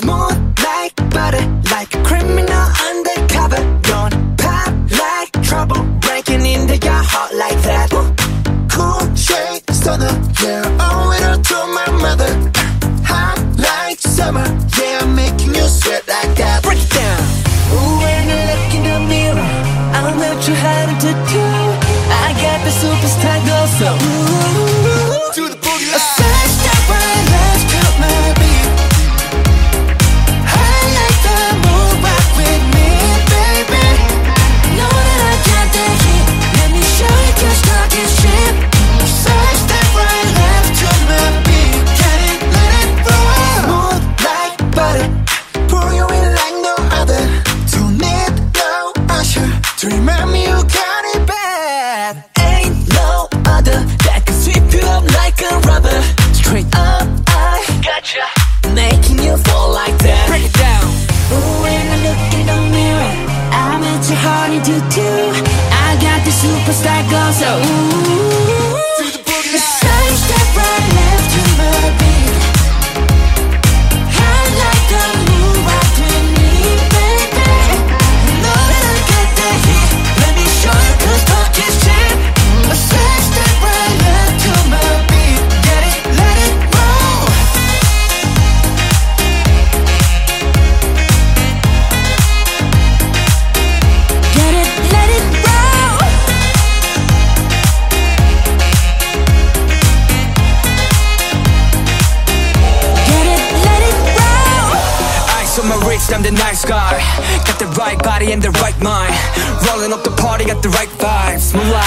Smooth like butter, like a criminal undercover. Don't pop like trouble, breaking into your heart like that. Cool shade, stunner. do too. I got the superstar glow so ooh. Rich, I'm the nice guy. Got the right body and the right mind. Rolling up the party, got the right vibes. Moonlight